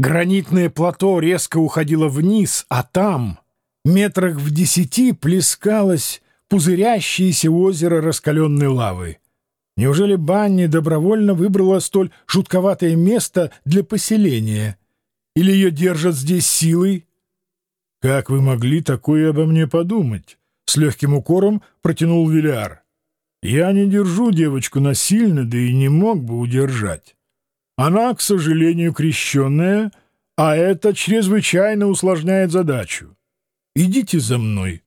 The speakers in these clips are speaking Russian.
Гранитное плато резко уходило вниз, а там, метрах в десяти, плескалось пузырящееся озеро раскаленной лавы. Неужели Банни добровольно выбрала столь жутковатое место для поселения? Или ее держат здесь силой? «Как вы могли такое обо мне подумать?» — с легким укором протянул Виляр. «Я не держу девочку насильно, да и не мог бы удержать». Она, к сожалению, крещенная, а это чрезвычайно усложняет задачу. Идите за мной».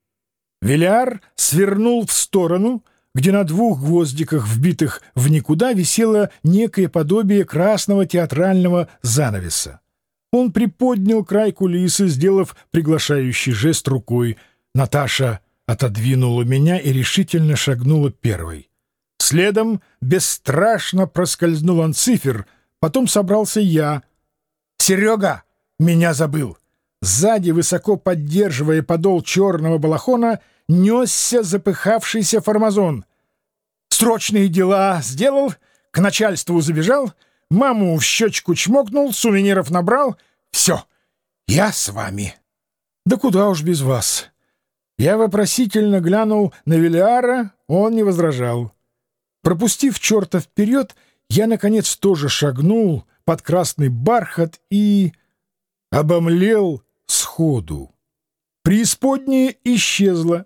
Велиар свернул в сторону, где на двух гвоздиках, вбитых в никуда, висело некое подобие красного театрального занавеса. Он приподнял край кулисы, сделав приглашающий жест рукой. Наташа отодвинула меня и решительно шагнула первой. Следом бесстрашно проскользнул анцифер — Потом собрался я. «Серега! Меня забыл!» Сзади, высоко поддерживая подол черного балахона, несся запыхавшийся формазон. Срочные дела сделал, к начальству забежал, маму в щечку чмокнул, сувениров набрал. Все, я с вами. Да куда уж без вас. Я вопросительно глянул на Велиара, он не возражал. Пропустив черта вперед, я, наконец, тоже шагнул под красный бархат и... обомлел сходу. Преисподняя исчезла.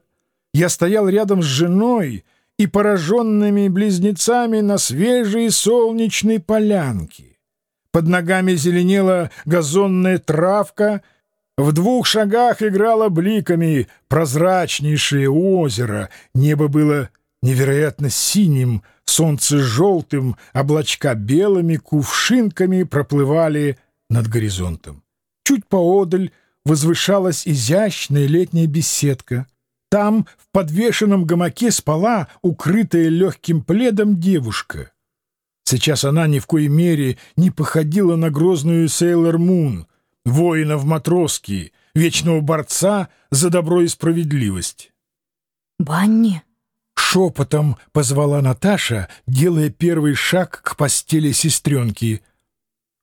Я стоял рядом с женой и пораженными близнецами на свежей солнечной полянке. Под ногами зеленела газонная травка, в двух шагах играло бликами прозрачнейшее озеро, небо было невероятно синим, солнце желтым, облачка белыми кувшинками проплывали над горизонтом. Чуть поодаль возвышалась изящная летняя беседка. Там в подвешенном гамаке спала, укрытая легким пледом, девушка. Сейчас она ни в коей мере не походила на грозную Сейлор Мун, воина в матроске, вечного борца за добро и справедливость. «Банни!» Шепотом позвала Наташа, делая первый шаг к постели сестренки.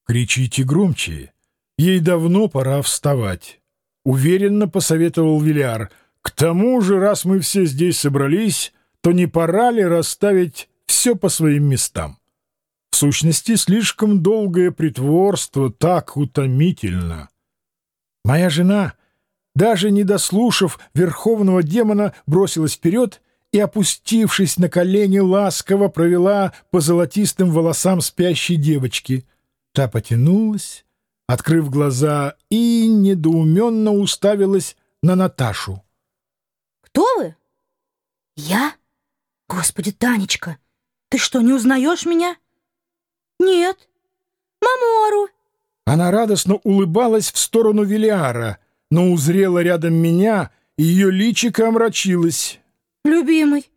«Кричите громче. Ей давно пора вставать», — уверенно посоветовал Виляр. «К тому же, раз мы все здесь собрались, то не пора ли расставить все по своим местам?» В сущности, слишком долгое притворство так утомительно. Моя жена, даже не дослушав верховного демона, бросилась вперед и, опустившись на колени, ласково провела по золотистым волосам спящей девочки. Та потянулась, открыв глаза, и недоуменно уставилась на Наташу. «Кто вы?» «Я? Господи, Танечка, ты что, не узнаешь меня?» «Нет. Мамору». Она радостно улыбалась в сторону Велиара, но узрела рядом меня, и ее личико омрачилось. «Любимый,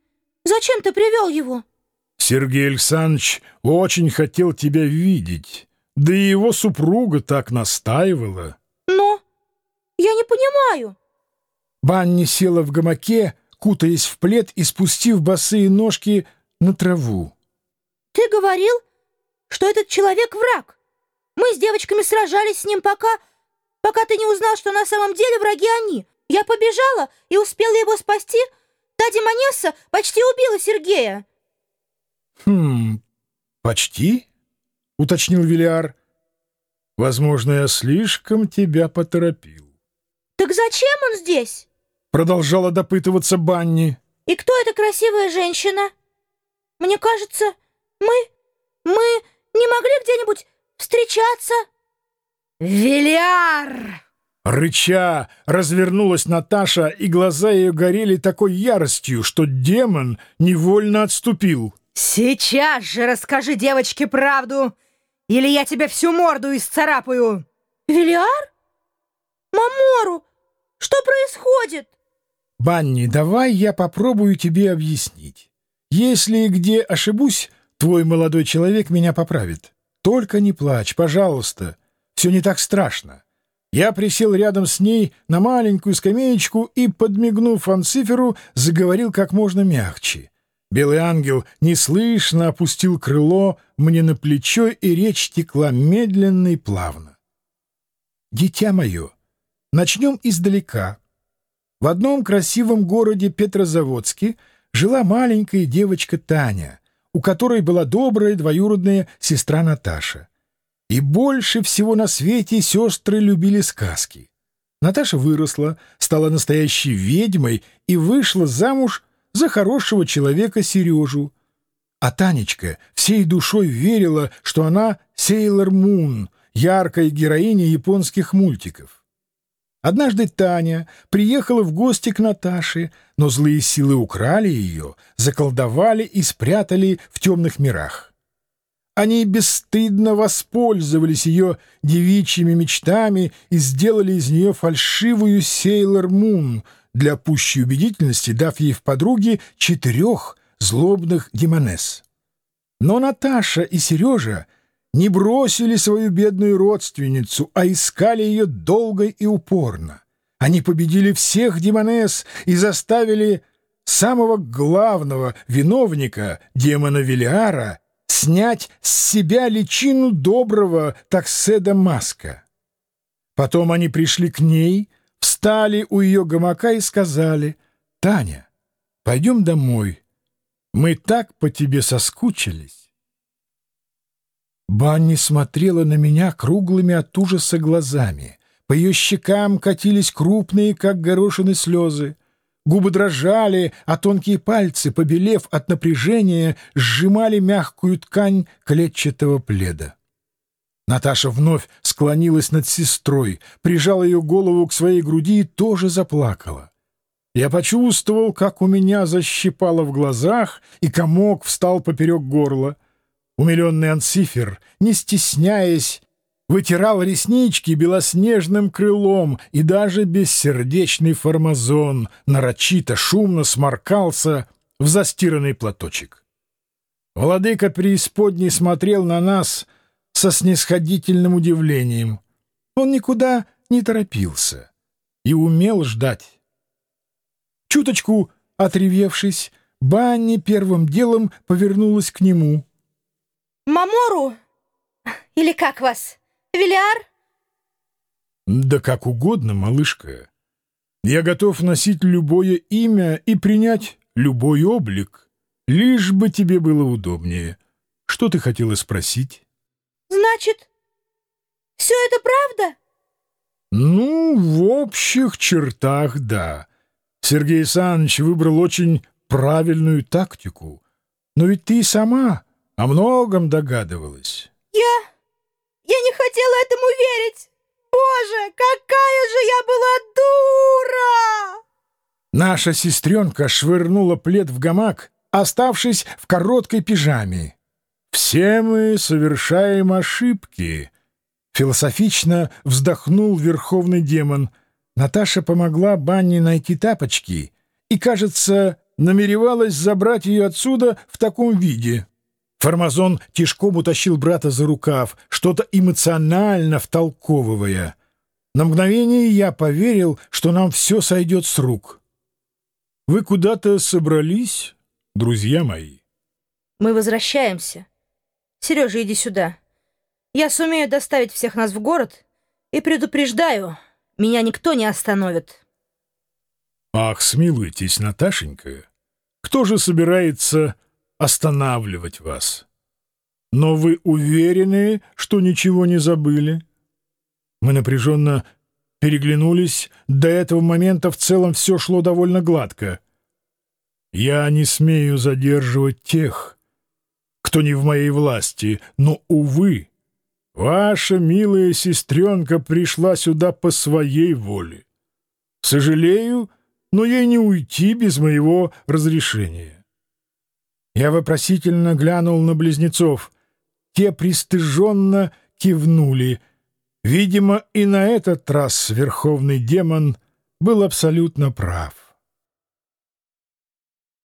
зачем ты привел его?» «Сергей Александрович очень хотел тебя видеть, да и его супруга так настаивала». «Но я не понимаю». Банни села в гамаке, кутаясь в плед и спустив босые ножки на траву. «Ты говорил, что этот человек враг. Мы с девочками сражались с ним, пока... пока ты не узнал, что на самом деле враги они. Я побежала и успела его спасти, Та Демонесса почти убила Сергея. «Хм, почти?» — уточнил Виляр. «Возможно, я слишком тебя поторопил». «Так зачем он здесь?» — продолжала допытываться Банни. «И кто эта красивая женщина? Мне кажется, мы... мы не могли где-нибудь встречаться?» «Виляр!» Рыча развернулась Наташа, и глаза ее горели такой яростью, что демон невольно отступил. «Сейчас же расскажи девочке правду, или я тебе всю морду исцарапаю!» «Велиар? Мамору, что происходит?» «Банни, давай я попробую тебе объяснить. Если где ошибусь, твой молодой человек меня поправит. Только не плачь, пожалуйста, все не так страшно». Я присел рядом с ней на маленькую скамеечку и, подмигнув Анциферу, заговорил как можно мягче. Белый ангел неслышно опустил крыло мне на плечо, и речь текла медленно и плавно. дитя мое, начнем издалека. В одном красивом городе Петрозаводске жила маленькая девочка Таня, у которой была добрая двоюродная сестра Наташа. И больше всего на свете сестры любили сказки. Наташа выросла, стала настоящей ведьмой и вышла замуж за хорошего человека Сережу. А Танечка всей душой верила, что она Сейлор Мун, яркая героиня японских мультиков. Однажды Таня приехала в гости к Наташе, но злые силы украли ее, заколдовали и спрятали в темных мирах. Они бесстыдно воспользовались ее девичьими мечтами и сделали из нее фальшивую Сейлор Мун, для пущей убедительности дав ей в подруги четырех злобных демонесс. Но Наташа и Сережа не бросили свою бедную родственницу, а искали ее долго и упорно. Они победили всех демонесс и заставили самого главного виновника, демона Велиара, снять с себя личину доброго такседа Маска. Потом они пришли к ней, встали у ее гамака и сказали, «Таня, пойдем домой. Мы так по тебе соскучились». Банни смотрела на меня круглыми от ужаса глазами. По ее щекам катились крупные, как горошины, слезы. Губы дрожали, а тонкие пальцы, побелев от напряжения, сжимали мягкую ткань клетчатого пледа. Наташа вновь склонилась над сестрой, прижала ее голову к своей груди и тоже заплакала. Я почувствовал, как у меня защипало в глазах, и комок встал поперек горла. Умиленный Анцифер, не стесняясь, вытирал реснички белоснежным крылом, и даже бессердечный формазон нарочито шумно сморкался в застиранный платочек. Владыка преисподней смотрел на нас со снисходительным удивлением. Он никуда не торопился и умел ждать. Чуточку отревевшись, Банни первым делом повернулась к нему. «Мамору? Или как вас?» Велиар? Да как угодно, малышка. Я готов носить любое имя и принять любой облик, лишь бы тебе было удобнее. Что ты хотела спросить? Значит, все это правда? Ну, в общих чертах, да. Сергей Саныч выбрал очень правильную тактику. Но ведь ты сама о многом догадывалась. Я... Хотела этому верить! Боже, какая же я была дура!» Наша сестренка швырнула плед в гамак, оставшись в короткой пижаме. «Все мы совершаем ошибки», — философично вздохнул верховный демон. Наташа помогла Банне найти тапочки и, кажется, намеревалась забрать ее отсюда в таком виде. Формазон тишком утащил брата за рукав, что-то эмоционально втолковывая. На мгновение я поверил, что нам все сойдет с рук. «Вы куда-то собрались, друзья мои?» «Мы возвращаемся. Сережа, иди сюда. Я сумею доставить всех нас в город и предупреждаю, меня никто не остановит». «Ах, смилуйтесь, Наташенька. Кто же собирается останавливать вас. Но вы уверены, что ничего не забыли? Мы напряженно переглянулись. До этого момента в целом все шло довольно гладко. Я не смею задерживать тех, кто не в моей власти, но, увы, ваша милая сестренка пришла сюда по своей воле. Сожалею, но ей не уйти без моего разрешения. Я вопросительно глянул на близнецов. Те пристыженно кивнули. Видимо, и на этот раз верховный демон был абсолютно прав.